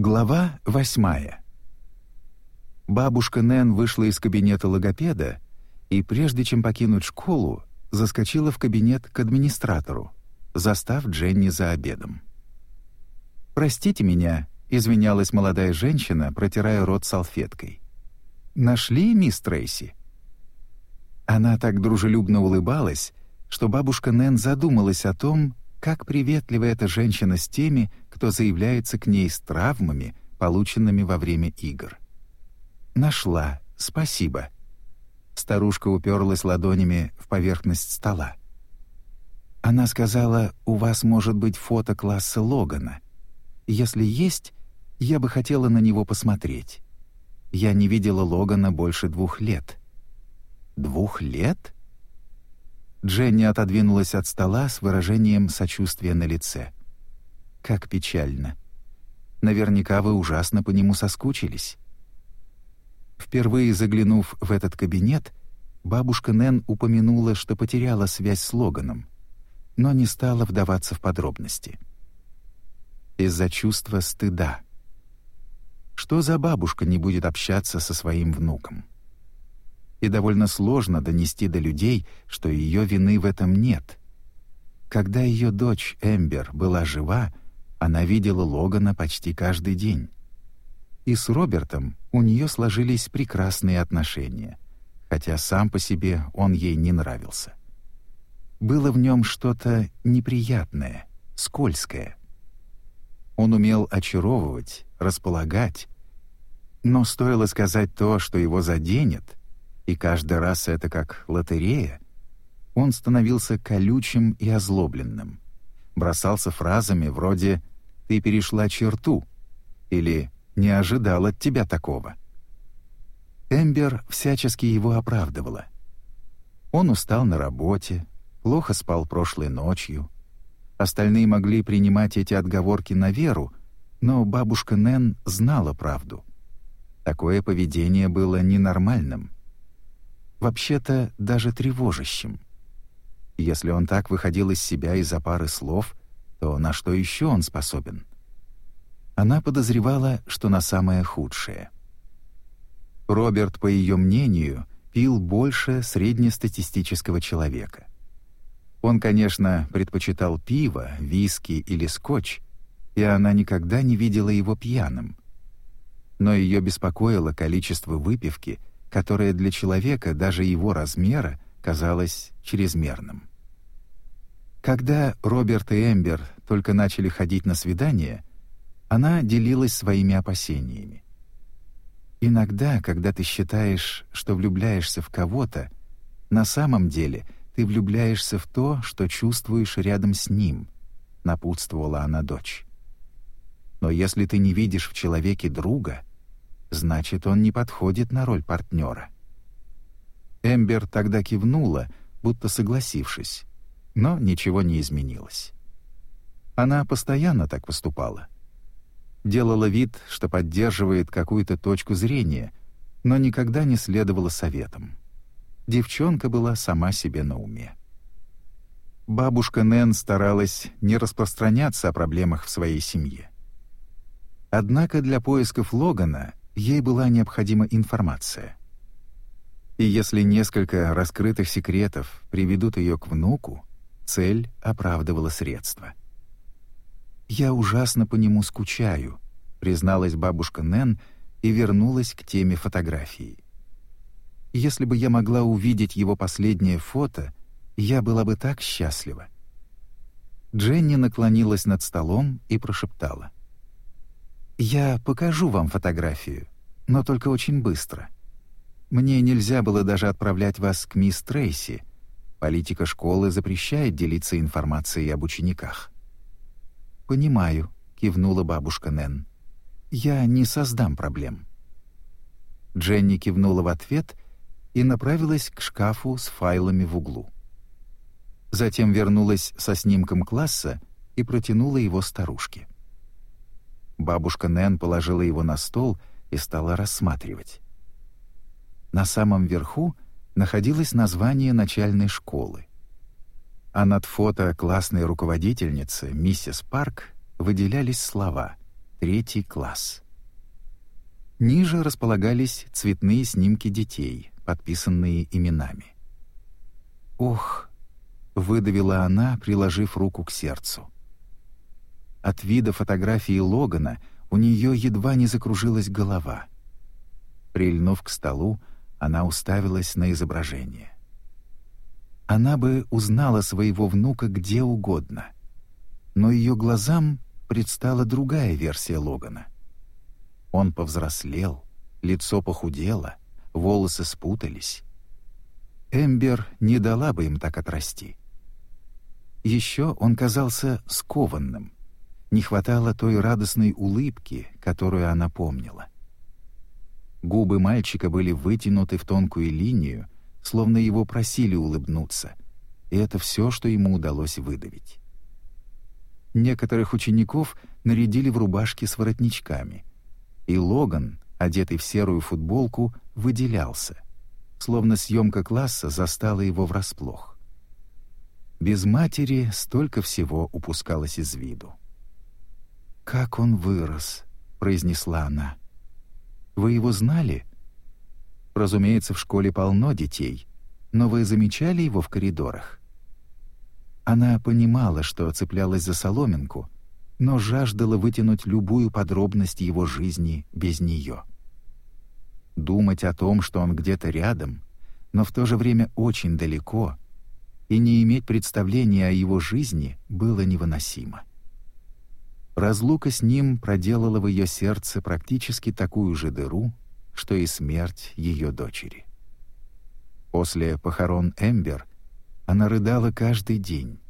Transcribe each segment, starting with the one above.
Глава восьмая. Бабушка Нэн вышла из кабинета логопеда и, прежде чем покинуть школу, заскочила в кабинет к администратору, застав Дженни за обедом. «Простите меня», — извинялась молодая женщина, протирая рот салфеткой. «Нашли мисс Трейси?» Она так дружелюбно улыбалась, что бабушка Нэн задумалась о том, как приветлива эта женщина с теми, кто заявляется к ней с травмами, полученными во время игр. «Нашла, спасибо». Старушка уперлась ладонями в поверхность стола. Она сказала, «У вас может быть фото класса Логана. Если есть, я бы хотела на него посмотреть. Я не видела Логана больше двух лет». «Двух лет?» Дженни отодвинулась от стола с выражением сочувствия на лице. «Как печально. Наверняка вы ужасно по нему соскучились». Впервые заглянув в этот кабинет, бабушка Нэн упомянула, что потеряла связь с Логаном, но не стала вдаваться в подробности. Из-за чувства стыда. Что за бабушка не будет общаться со своим внуком? и довольно сложно донести до людей, что ее вины в этом нет. Когда ее дочь Эмбер была жива, она видела Логана почти каждый день. И с Робертом у нее сложились прекрасные отношения, хотя сам по себе он ей не нравился. Было в нем что-то неприятное, скользкое. Он умел очаровывать, располагать, но стоило сказать то, что его заденет, и каждый раз это как лотерея, он становился колючим и озлобленным, бросался фразами вроде «ты перешла черту» или «не ожидал от тебя такого». Эмбер всячески его оправдывала. Он устал на работе, плохо спал прошлой ночью. Остальные могли принимать эти отговорки на веру, но бабушка Нэн знала правду. Такое поведение было ненормальным — вообще-то даже тревожащим. Если он так выходил из себя из-за пары слов, то на что еще он способен? Она подозревала, что на самое худшее. Роберт, по ее мнению, пил больше среднестатистического человека. Он, конечно, предпочитал пиво, виски или скотч, и она никогда не видела его пьяным. Но ее беспокоило количество выпивки — которое для человека даже его размера казалось чрезмерным. Когда Роберт и Эмбер только начали ходить на свидания, она делилась своими опасениями. Иногда, когда ты считаешь, что влюбляешься в кого-то, на самом деле ты влюбляешься в то, что чувствуешь рядом с ним, напутствовала она дочь. Но если ты не видишь в человеке друга — значит, он не подходит на роль партнера. Эмбер тогда кивнула, будто согласившись, но ничего не изменилось. Она постоянно так поступала. Делала вид, что поддерживает какую-то точку зрения, но никогда не следовала советам. Девчонка была сама себе на уме. Бабушка Нэн старалась не распространяться о проблемах в своей семье. Однако для поисков Логана ей была необходима информация. И если несколько раскрытых секретов приведут ее к внуку, цель оправдывала средства. «Я ужасно по нему скучаю», — призналась бабушка Нэн и вернулась к теме фотографии. «Если бы я могла увидеть его последнее фото, я была бы так счастлива». Дженни наклонилась над столом и прошептала. «Я покажу вам фотографию, но только очень быстро. Мне нельзя было даже отправлять вас к мисс Трейси. Политика школы запрещает делиться информацией об учениках». «Понимаю», — кивнула бабушка Нэн. «Я не создам проблем». Дженни кивнула в ответ и направилась к шкафу с файлами в углу. Затем вернулась со снимком класса и протянула его старушке. Бабушка Нэн положила его на стол и стала рассматривать. На самом верху находилось название начальной школы. А над фото классной руководительницы, миссис Парк, выделялись слова третий класс. Ниже располагались цветные снимки детей, подписанные именами. «Ох!» — выдавила она, приложив руку к сердцу. От вида фотографии Логана у нее едва не закружилась голова. Прильнув к столу, она уставилась на изображение. Она бы узнала своего внука где угодно, но ее глазам предстала другая версия Логана — он повзрослел, лицо похудело, волосы спутались. Эмбер не дала бы им так отрасти. Еще он казался скованным. Не хватало той радостной улыбки, которую она помнила. Губы мальчика были вытянуты в тонкую линию, словно его просили улыбнуться, и это все, что ему удалось выдавить. Некоторых учеников нарядили в рубашки с воротничками, и Логан, одетый в серую футболку, выделялся, словно съемка класса застала его врасплох. Без матери столько всего упускалось из виду. «Как он вырос», — произнесла она. «Вы его знали?» «Разумеется, в школе полно детей, но вы замечали его в коридорах?» Она понимала, что цеплялась за соломинку, но жаждала вытянуть любую подробность его жизни без нее. Думать о том, что он где-то рядом, но в то же время очень далеко, и не иметь представления о его жизни было невыносимо. Разлука с ним проделала в ее сердце практически такую же дыру, что и смерть ее дочери. После похорон Эмбер она рыдала каждый день,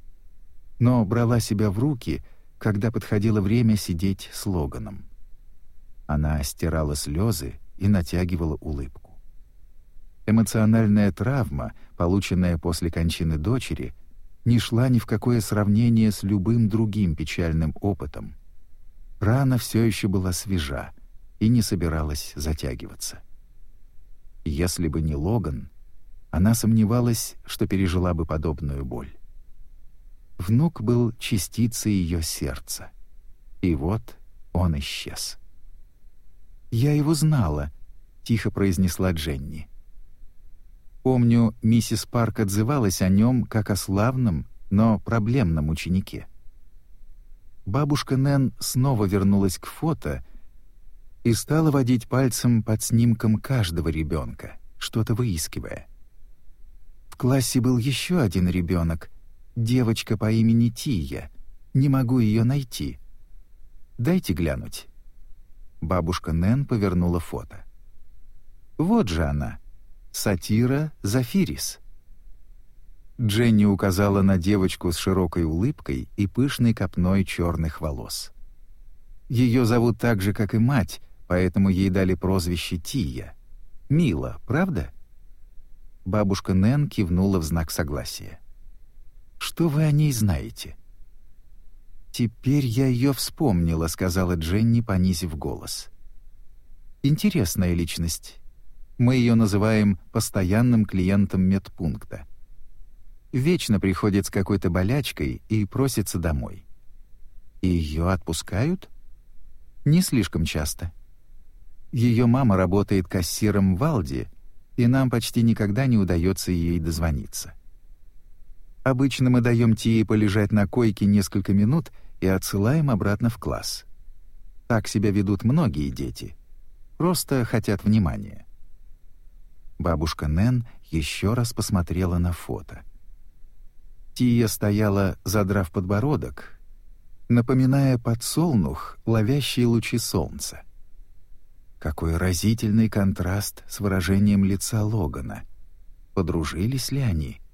но брала себя в руки — когда подходило время сидеть с Логаном. Она стирала слезы и натягивала улыбку. Эмоциональная травма, полученная после кончины дочери, не шла ни в какое сравнение с любым другим печальным опытом. Рана все еще была свежа и не собиралась затягиваться. Если бы не Логан, она сомневалась, что пережила бы подобную боль. Внук был частицей ее сердца. И вот он исчез. «Я его знала», — тихо произнесла Дженни. Помню, миссис Парк отзывалась о нем как о славном, но проблемном ученике. Бабушка Нэн снова вернулась к фото и стала водить пальцем под снимком каждого ребенка, что-то выискивая. В классе был еще один ребенок, девочка по имени Тия. Не могу ее найти. Дайте глянуть». Бабушка Нэн повернула фото. «Вот же она. Сатира Зафирис». Дженни указала на девочку с широкой улыбкой и пышной копной черных волос. Ее зовут так же, как и мать, поэтому ей дали прозвище Тия. Мила, правда? Бабушка Нэн кивнула в знак согласия. Что вы о ней знаете?» «Теперь я ее вспомнила», — сказала Дженни, понизив голос. «Интересная личность. Мы ее называем постоянным клиентом медпункта. Вечно приходит с какой-то болячкой и просится домой. И ее отпускают? Не слишком часто. Ее мама работает кассиром в Валде, и нам почти никогда не удается ей дозвониться. Обычно мы даем Тии полежать на койке несколько минут и отсылаем обратно в класс. Так себя ведут многие дети. Просто хотят внимания. Бабушка Нэн еще раз посмотрела на фото. Тия стояла, задрав подбородок, напоминая подсолнух, ловящие лучи солнца. Какой разительный контраст с выражением лица Логана. Подружились ли они? —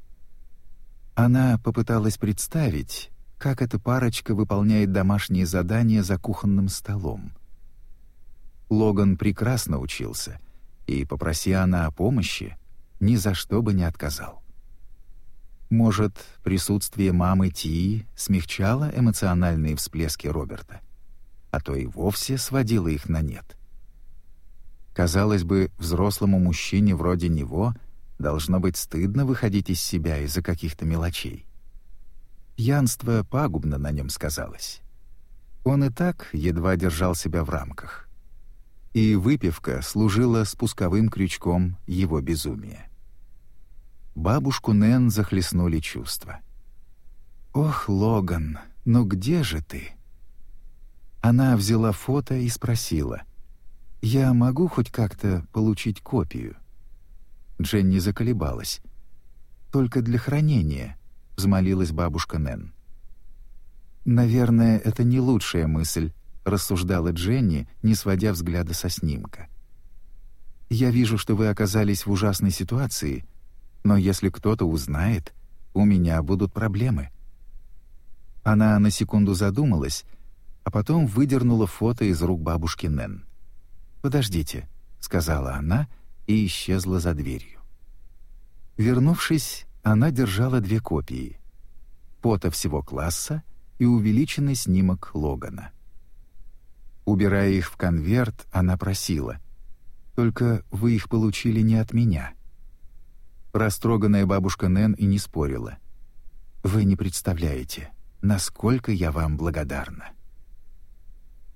она попыталась представить, как эта парочка выполняет домашние задания за кухонным столом. Логан прекрасно учился, и, попроси она о помощи, ни за что бы не отказал. Может, присутствие мамы Тии смягчало эмоциональные всплески Роберта, а то и вовсе сводило их на нет. Казалось бы, взрослому мужчине вроде него — Должно быть стыдно выходить из себя из-за каких-то мелочей. Пьянство пагубно на нем сказалось. Он и так едва держал себя в рамках. И выпивка служила спусковым крючком его безумия. Бабушку Нэн захлестнули чувства. «Ох, Логан, ну где же ты?» Она взяла фото и спросила, «Я могу хоть как-то получить копию?» Дженни заколебалась. «Только для хранения», — взмолилась бабушка Нэн. «Наверное, это не лучшая мысль», — рассуждала Дженни, не сводя взгляда со снимка. «Я вижу, что вы оказались в ужасной ситуации, но если кто-то узнает, у меня будут проблемы». Она на секунду задумалась, а потом выдернула фото из рук бабушки Нэн. «Подождите», — сказала она и исчезла за дверью. Вернувшись, она держала две копии — фото всего класса и увеличенный снимок Логана. Убирая их в конверт, она просила, «Только вы их получили не от меня». Растроганная бабушка Нэн и не спорила. «Вы не представляете, насколько я вам благодарна».